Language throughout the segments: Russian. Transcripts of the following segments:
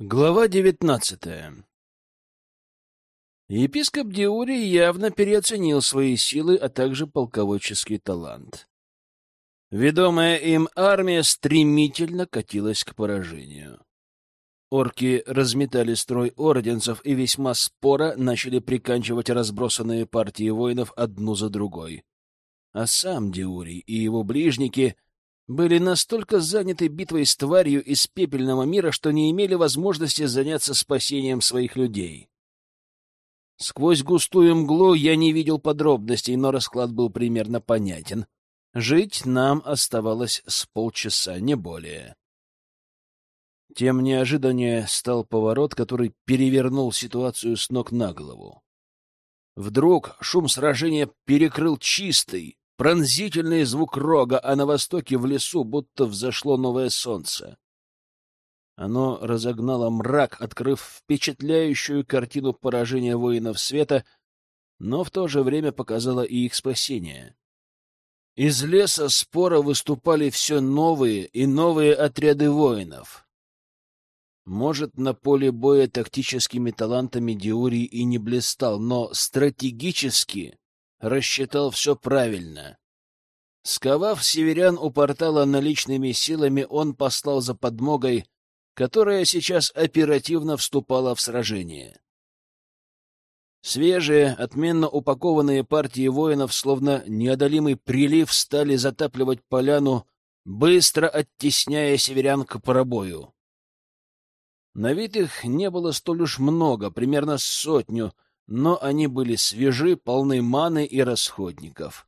Глава девятнадцатая Епископ Диурий явно переоценил свои силы, а также полководческий талант. Ведомая им армия стремительно катилась к поражению. Орки разметали строй орденцев и весьма споро начали приканчивать разбросанные партии воинов одну за другой. А сам Диурий и его ближники были настолько заняты битвой с тварью из пепельного мира, что не имели возможности заняться спасением своих людей. Сквозь густую мглу я не видел подробностей, но расклад был примерно понятен. Жить нам оставалось с полчаса, не более. Тем неожиданнее стал поворот, который перевернул ситуацию с ног на голову. Вдруг шум сражения перекрыл чистый, Пронзительный звук рога, а на востоке в лесу будто взошло новое солнце. Оно разогнало мрак, открыв впечатляющую картину поражения воинов света, но в то же время показало и их спасение. Из леса спора выступали все новые и новые отряды воинов. Может, на поле боя тактическими талантами Диурий и не блистал, но стратегически рассчитал все правильно. Сковав северян у портала наличными силами, он послал за подмогой, которая сейчас оперативно вступала в сражение. Свежие, отменно упакованные партии воинов, словно неодолимый прилив, стали затапливать поляну, быстро оттесняя северян к пробою. На вид их не было столь уж много, примерно сотню, но они были свежи, полны маны и расходников.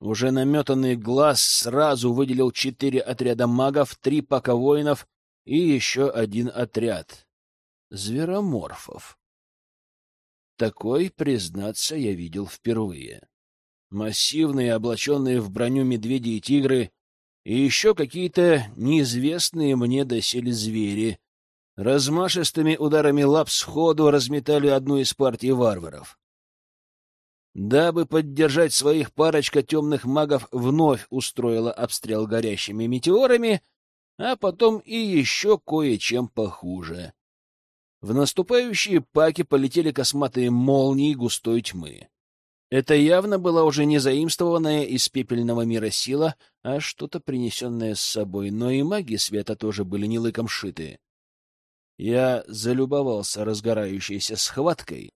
Уже наметанный глаз сразу выделил четыре отряда магов, три пака воинов и еще один отряд — звероморфов. Такой, признаться, я видел впервые. Массивные, облаченные в броню медведи и тигры, и еще какие-то неизвестные мне доселе звери, размашистыми ударами лап сходу разметали одну из партий варваров. Дабы поддержать своих, парочка темных магов вновь устроила обстрел горящими метеорами, а потом и еще кое-чем похуже. В наступающие паки полетели косматые молнии густой тьмы. Это явно была уже не заимствованная из пепельного мира сила, а что-то принесенное с собой, но и маги света тоже были не лыком шиты. Я залюбовался разгорающейся схваткой.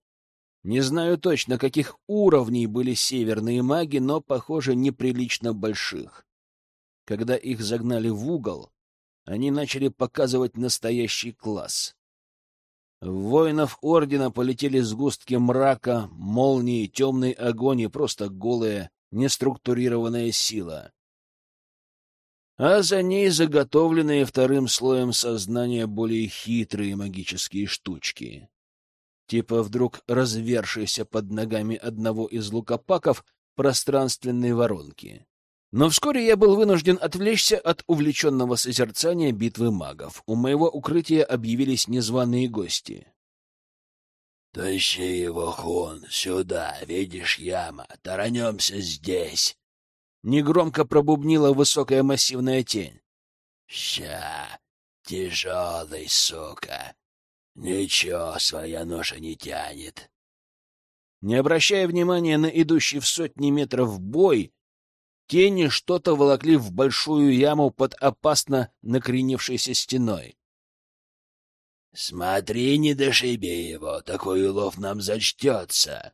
Не знаю точно, каких уровней были северные маги, но, похоже, неприлично больших. Когда их загнали в угол, они начали показывать настоящий класс. В воинов Ордена полетели сгустки мрака, молнии, темный огонь и просто голая, неструктурированная сила а за ней заготовленные вторым слоем сознания более хитрые магические штучки. Типа вдруг развершейся под ногами одного из лукопаков пространственной воронки. Но вскоре я был вынужден отвлечься от увлеченного созерцания битвы магов. У моего укрытия объявились незваные гости. — Тащи его, Хун, сюда, видишь, яма, таранемся здесь. Негромко пробубнила высокая массивная тень. «Ща, тяжелый, сука. Ничего, своя ноша не тянет». Не обращая внимания на идущий в сотни метров бой, тени что-то волокли в большую яму под опасно накренившейся стеной. «Смотри, не дошиби его, такой улов нам зачтется!»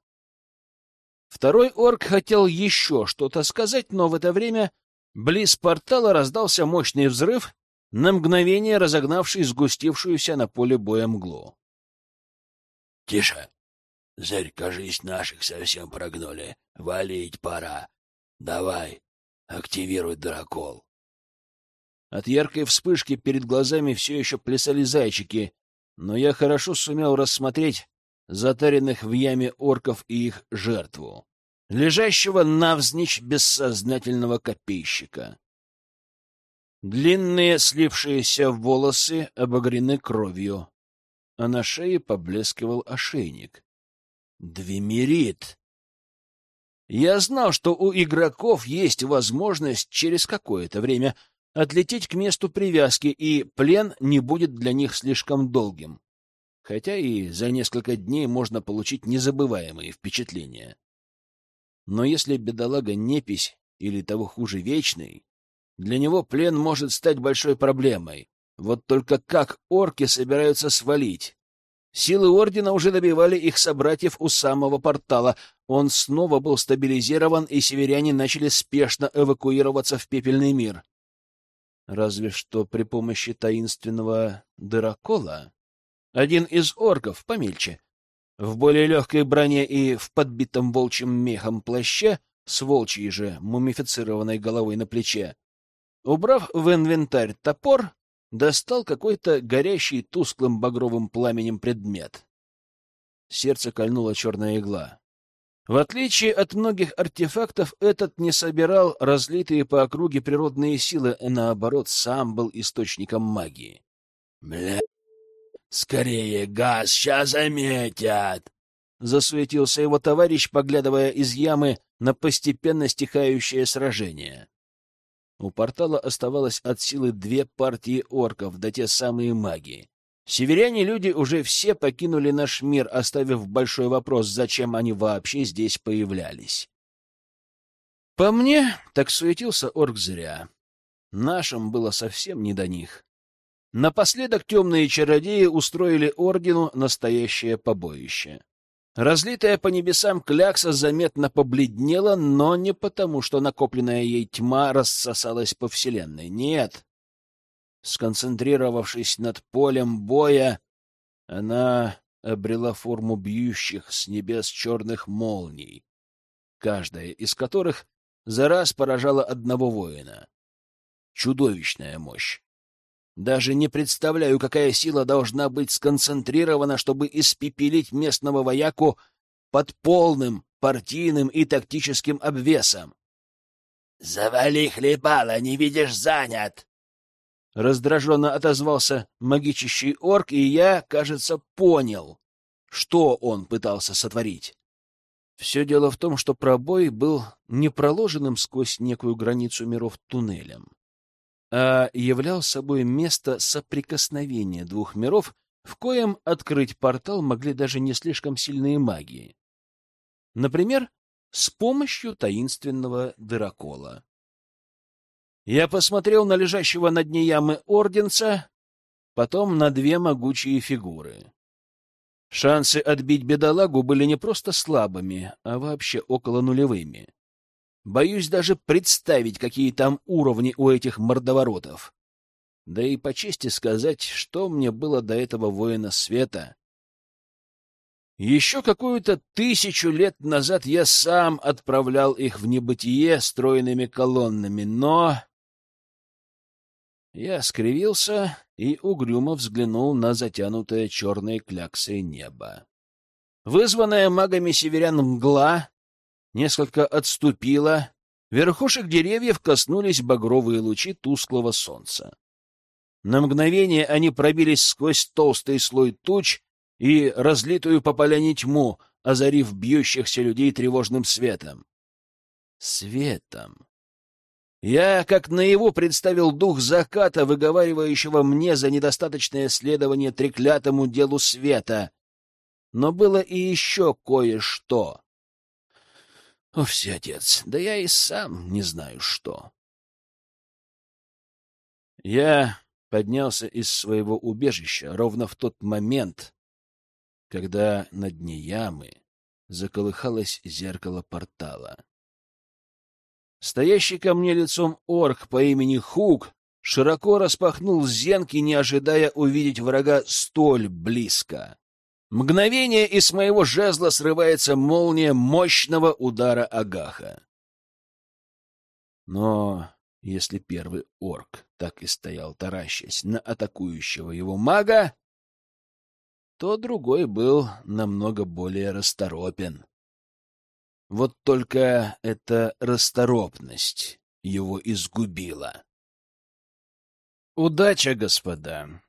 Второй орк хотел еще что-то сказать, но в это время близ портала раздался мощный взрыв, на мгновение разогнавший сгустившуюся на поле боя мглу. — Тише! Зырь, кажись, наших совсем прогнули. Валить пора. Давай, активируй дракол. От яркой вспышки перед глазами все еще плясали зайчики, но я хорошо сумел рассмотреть затаренных в яме орков и их жертву, лежащего навзничь бессознательного копейщика. Длинные слившиеся волосы обогрены кровью, а на шее поблескивал ошейник. Двемерит! Я знал, что у игроков есть возможность через какое-то время отлететь к месту привязки, и плен не будет для них слишком долгим. Хотя и за несколько дней можно получить незабываемые впечатления. Но если бедолага непись или того хуже вечный, для него плен может стать большой проблемой. Вот только как орки собираются свалить? Силы Ордена уже добивали их собратьев у самого портала. Он снова был стабилизирован, и северяне начали спешно эвакуироваться в пепельный мир. Разве что при помощи таинственного дырокола. Один из орков, помельче, в более легкой броне и в подбитом волчьим мехом плаще, с волчьей же мумифицированной головой на плече, убрав в инвентарь топор, достал какой-то горящий тусклым багровым пламенем предмет. Сердце кольнула черная игла. В отличие от многих артефактов, этот не собирал разлитые по округе природные силы, а наоборот, сам был источником магии. «Бля, скорее газ, сейчас заметят!» Засуетился его товарищ, поглядывая из ямы на постепенно стихающее сражение. У портала оставалось от силы две партии орков, да те самые маги. Северяне-люди уже все покинули наш мир, оставив большой вопрос, зачем они вообще здесь появлялись. По мне, так суетился орк зря. Нашим было совсем не до них. Напоследок темные чародеи устроили ордену настоящее побоище. Разлитая по небесам клякса заметно побледнела, но не потому, что накопленная ей тьма рассосалась по вселенной. Нет. Сконцентрировавшись над полем боя, она обрела форму бьющих с небес черных молний, каждая из которых за раз поражала одного воина. Чудовищная мощь. Даже не представляю, какая сила должна быть сконцентрирована, чтобы испепелить местного вояку под полным партийным и тактическим обвесом. — Завали хлебало, не видишь, занят! Раздраженно отозвался магичащий орк, и я, кажется, понял, что он пытался сотворить. Все дело в том, что пробой был не проложенным сквозь некую границу миров туннелем а являл собой место соприкосновения двух миров, в коем открыть портал могли даже не слишком сильные магии. Например, с помощью таинственного дырокола. Я посмотрел на лежащего на дне ямы орденца, потом на две могучие фигуры. Шансы отбить бедолагу были не просто слабыми, а вообще около нулевыми. Боюсь даже представить, какие там уровни у этих мордоворотов. Да и по чести сказать, что мне было до этого воина света. Еще какую-то тысячу лет назад я сам отправлял их в небытие стройными колоннами, но... Я скривился и угрюмо взглянул на затянутое черной кляксой небо. Вызванная магами северян мгла несколько отступила, верхушек деревьев коснулись багровые лучи тусклого солнца. На мгновение они пробились сквозь толстый слой туч и разлитую по поляне тьму, озарив бьющихся людей тревожным светом. Светом. Я, как наяву, представил дух заката, выговаривающего мне за недостаточное следование треклятому делу света. Но было и еще кое-что. О, отец, да я и сам не знаю что. Я поднялся из своего убежища ровно в тот момент, когда на дне ямы заколыхалось зеркало портала. Стоящий ко мне лицом орк по имени Хук широко распахнул зенки, не ожидая увидеть врага столь близко. Мгновение, и с моего жезла срывается молния мощного удара Агаха. Но если первый орк так и стоял, таращась на атакующего его мага, то другой был намного более расторопен. Вот только эта расторопность его изгубила. Удача, господа.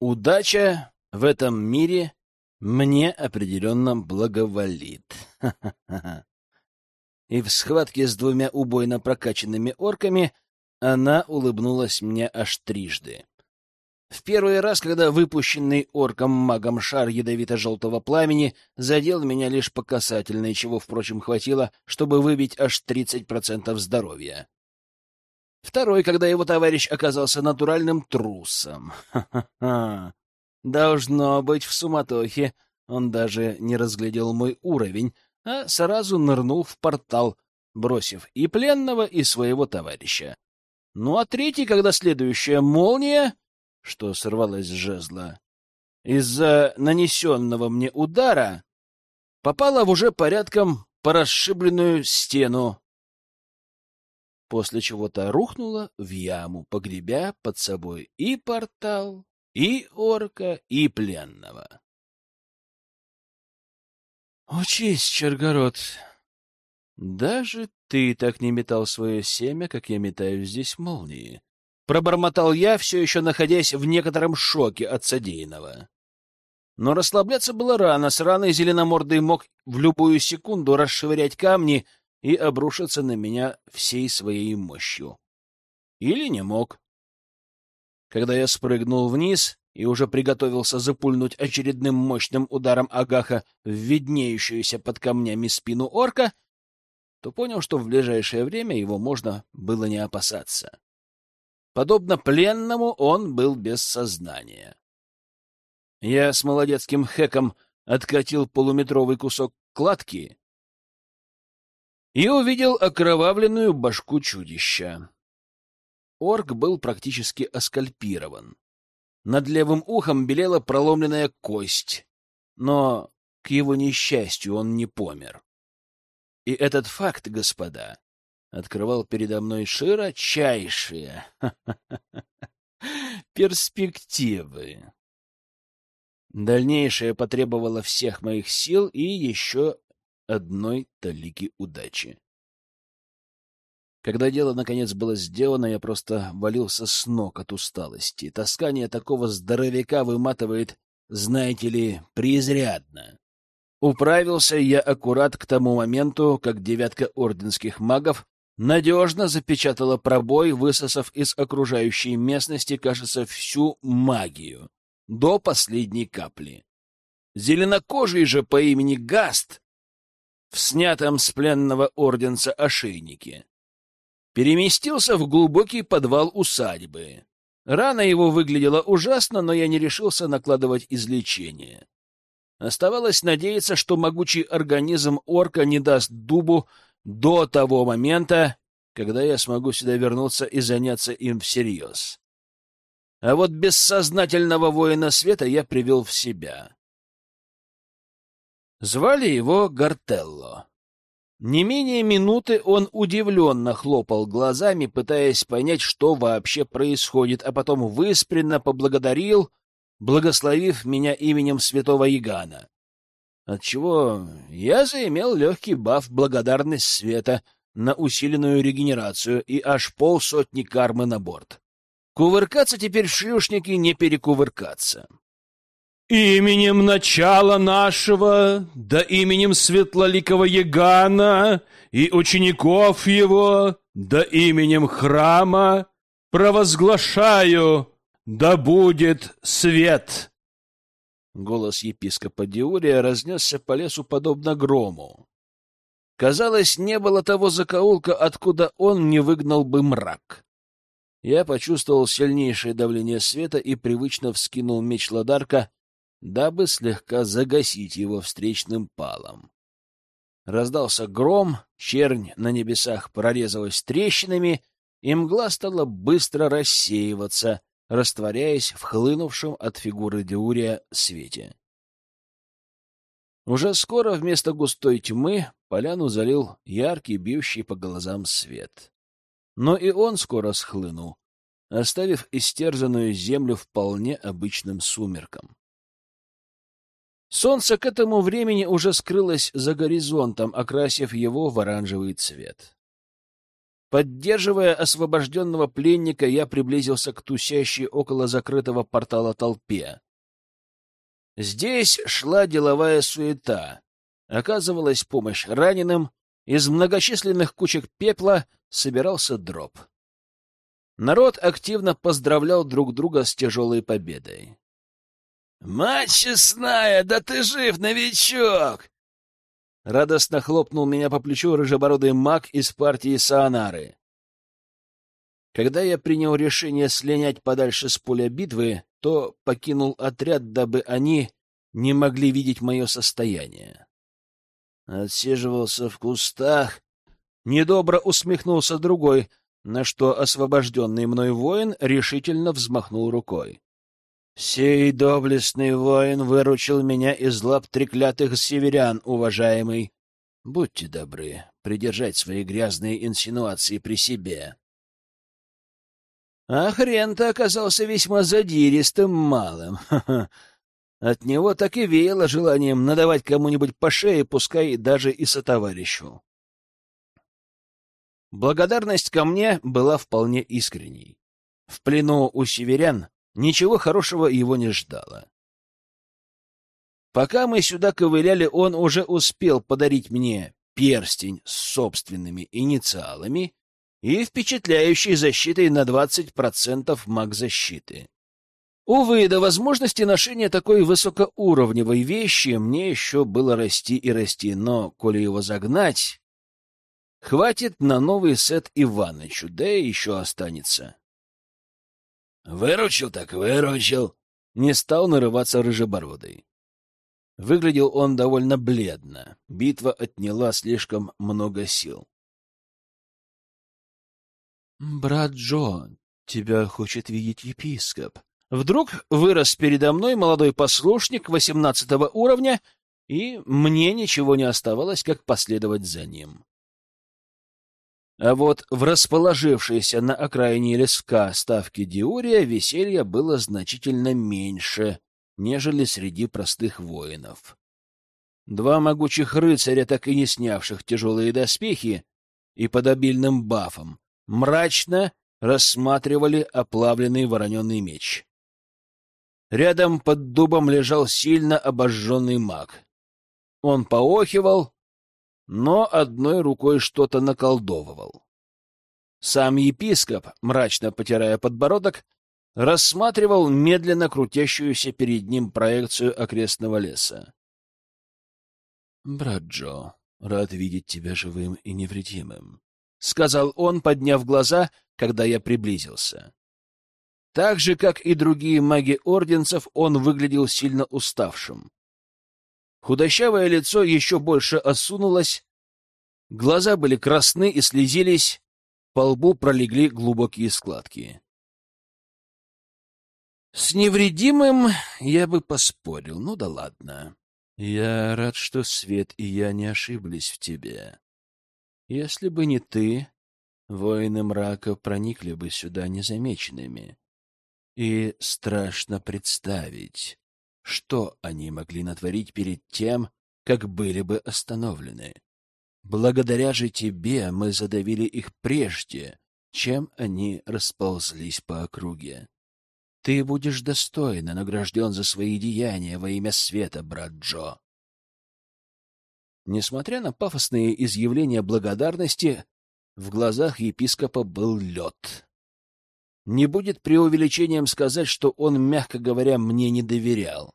Удача в этом мире мне определенно благоволит. И в схватке с двумя убойно прокачанными орками Она улыбнулась мне аж трижды. В первый раз, когда выпущенный орком-магом шар ядовито-желтого пламени задел меня лишь по касательной, чего, впрочем, хватило, чтобы выбить аж 30% здоровья. Второй, когда его товарищ оказался натуральным трусом. Ха-ха-ха. Должно быть, в суматохе он даже не разглядел мой уровень, а сразу нырнул в портал, бросив и пленного, и своего товарища. Ну а третий, когда следующая молния что сорвалась с жезла, из-за нанесенного мне удара попала в уже порядком порасшибленную стену, после чего-то рухнула в яму, погребя под собой и портал, и орка, и пленного. «Учись, Чергород, даже ты так не метал свое семя, как я метаю здесь молнии», Пробормотал я, все еще находясь в некотором шоке от содеянного. Но расслабляться было рано. Сраный зеленомордый мог в любую секунду расшвырять камни и обрушиться на меня всей своей мощью. Или не мог. Когда я спрыгнул вниз и уже приготовился запульнуть очередным мощным ударом Агаха в виднеющуюся под камнями спину орка, то понял, что в ближайшее время его можно было не опасаться. Подобно пленному, он был без сознания. Я с молодецким хэком откатил полуметровый кусок кладки и увидел окровавленную башку чудища. Орк был практически оскальпирован. Над левым ухом белела проломленная кость, но, к его несчастью, он не помер. И этот факт, господа, открывал передо мной широчайшие перспективы. Дальнейшее потребовало всех моих сил и еще одной талики удачи. Когда дело, наконец, было сделано, я просто валился с ног от усталости. Таскание такого здоровяка выматывает, знаете ли, преизрядно. Управился я аккурат к тому моменту, как девятка орденских магов надежно запечатала пробой, высосав из окружающей местности, кажется, всю магию, до последней капли. Зеленокожий же по имени Гаст в снятом с пленного орденца ошейнике переместился в глубокий подвал усадьбы. Рана его выглядела ужасно, но я не решился накладывать излечение. Оставалось надеяться, что могучий организм орка не даст дубу до того момента, когда я смогу сюда вернуться и заняться им всерьез. А вот бессознательного воина света я привел в себя. Звали его Гартелло. Не менее минуты он удивленно хлопал глазами, пытаясь понять, что вообще происходит, а потом выспренно поблагодарил, благословив меня именем святого Ягана отчего я заимел легкий баф благодарность света на усиленную регенерацию и аж полсотни кармы на борт. Кувыркаться теперь в шлюшнике не перекувыркаться. «Именем начала нашего, да именем светлоликого Ягана и учеников его, да именем храма провозглашаю, да будет свет!» Голос епископа Диурия разнесся по лесу подобно грому. Казалось, не было того закоулка, откуда он не выгнал бы мрак. Я почувствовал сильнейшее давление света и привычно вскинул меч Ладарка, дабы слегка загасить его встречным палом. Раздался гром, чернь на небесах прорезалась трещинами, и мгла стала быстро рассеиваться, растворяясь в хлынувшем от фигуры Диурия свете. Уже скоро вместо густой тьмы поляну залил яркий, бьющий по глазам свет. Но и он скоро схлынул, оставив истерзанную землю вполне обычным сумерком. Солнце к этому времени уже скрылось за горизонтом, окрасив его в оранжевый цвет. Поддерживая освобожденного пленника, я приблизился к тусящей около закрытого портала толпе. Здесь шла деловая суета. Оказывалась помощь раненым, из многочисленных кучек пепла собирался дроп. Народ активно поздравлял друг друга с тяжелой победой. «Мать честная, да ты жив, новичок!» Радостно хлопнул меня по плечу рыжебородый маг из партии Саанары. Когда я принял решение слинять подальше с поля битвы, то покинул отряд, дабы они не могли видеть мое состояние. Отсиживался в кустах. Недобро усмехнулся другой, на что освобожденный мной воин решительно взмахнул рукой. «Сей доблестный воин выручил меня из лап треклятых северян, уважаемый. Будьте добры придержать свои грязные инсинуации при себе». А хрен-то оказался весьма задиристым малым. От него так и веяло желанием надавать кому-нибудь по шее, пускай даже и сотоварищу. Благодарность ко мне была вполне искренней. В плену у северян Ничего хорошего его не ждало. Пока мы сюда ковыляли, он уже успел подарить мне перстень с собственными инициалами и впечатляющей защитой на 20% маг-защиты. Увы, до возможности ношения такой высокоуровневой вещи мне еще было расти и расти, но, коли его загнать, хватит на новый сет Иванычу, да еще останется. Выручил так выручил. Не стал нарываться рыжебородый. Выглядел он довольно бледно. Битва отняла слишком много сил. «Брат Джон, тебя хочет видеть епископ». Вдруг вырос передо мной молодой послушник восемнадцатого уровня, и мне ничего не оставалось, как последовать за ним. А вот в расположившейся на окраине леска ставке Диурия веселья было значительно меньше, нежели среди простых воинов. Два могучих рыцаря, так и не снявших тяжелые доспехи и под обильным бафом, мрачно рассматривали оплавленный вороненый меч. Рядом под дубом лежал сильно обожженный маг. Он поохивал, но одной рукой что-то наколдовывал. Сам епископ, мрачно потирая подбородок, рассматривал медленно крутящуюся перед ним проекцию окрестного леса. — Брат Джо, рад видеть тебя живым и невредимым, — сказал он, подняв глаза, когда я приблизился. Так же, как и другие маги орденцев, он выглядел сильно уставшим. Худощавое лицо еще больше осунулось, глаза были красны и слезились, по лбу пролегли глубокие складки. С невредимым я бы поспорил, ну да ладно. Я рад, что Свет и я не ошиблись в тебе. Если бы не ты, воины мрака проникли бы сюда незамеченными. И страшно представить, что они могли натворить перед тем, как были бы остановлены? Благодаря же тебе мы задавили их прежде, чем они расползлись по округе. Ты будешь достойно награжден за свои деяния во имя света, брат Джо. Несмотря на пафосные изъявления благодарности, в глазах епископа был лед. Не будет преувеличением сказать, что он, мягко говоря, мне не доверял.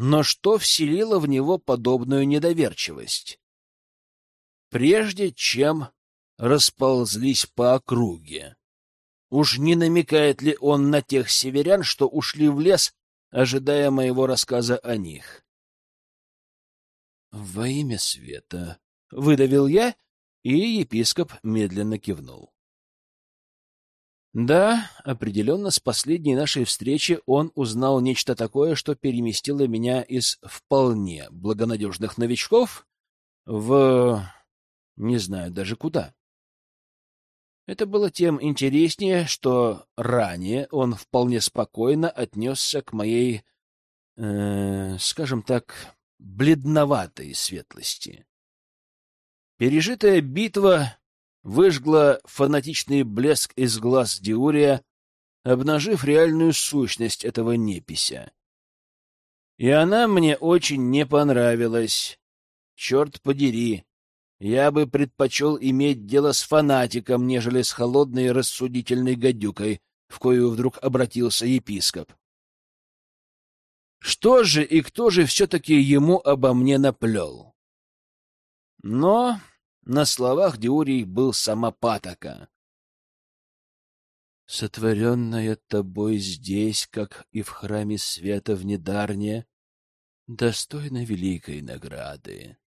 Но что вселило в него подобную недоверчивость? Прежде чем расползлись по округе. Уж не намекает ли он на тех северян, что ушли в лес, ожидая моего рассказа о них? «Во имя света!» — выдавил я, и епископ медленно кивнул. Да, определенно, с последней нашей встречи он узнал нечто такое, что переместило меня из вполне благонадежных новичков в... не знаю даже куда. Это было тем интереснее, что ранее он вполне спокойно отнесся к моей, э, скажем так, бледноватой светлости. Пережитая битва выжгла фанатичный блеск из глаз Диурия, обнажив реальную сущность этого непися. И она мне очень не понравилась. Черт подери, Я бы предпочел иметь дело с фанатиком, нежели с холодной рассудительной гадюкой, в кою вдруг обратился епископ. Что же и кто же все-таки ему обо мне наплел? Но на словах Диурий был сама патока. Сотворенная тобой здесь, как и в храме света в Недарне, достойна великой награды.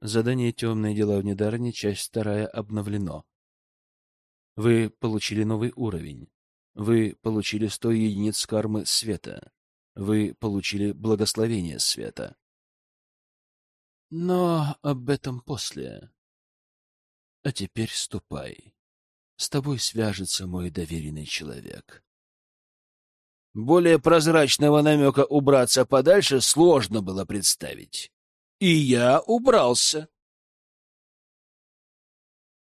Задание «Темные дела в Недарне», часть вторая, обновлено. Вы получили новый уровень. Вы получили сто единиц кармы света. Вы получили благословение света. Но об этом после. А теперь ступай. С тобой свяжется мой доверенный человек. Более прозрачного намека убраться подальше сложно было представить. И я убрался.